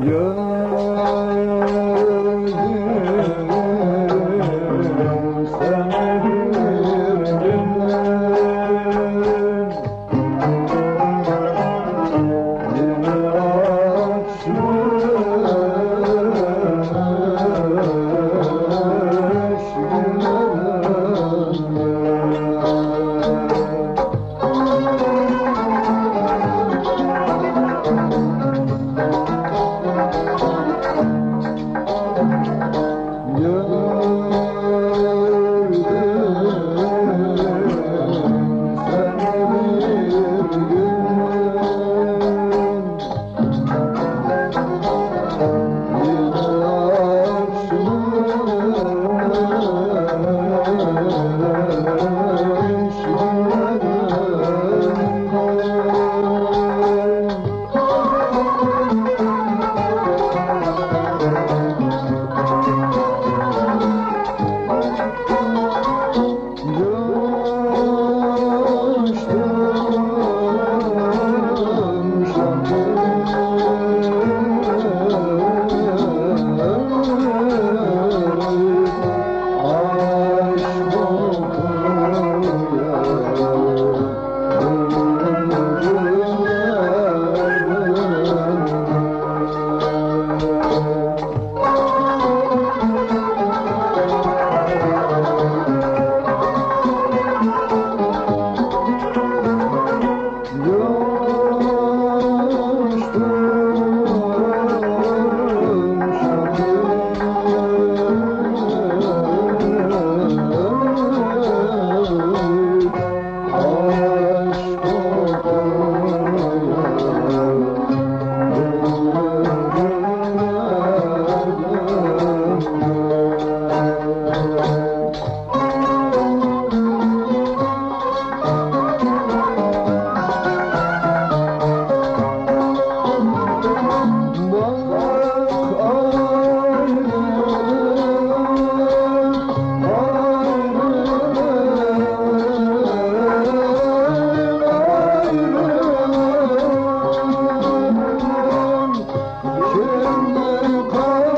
Gördüm Bir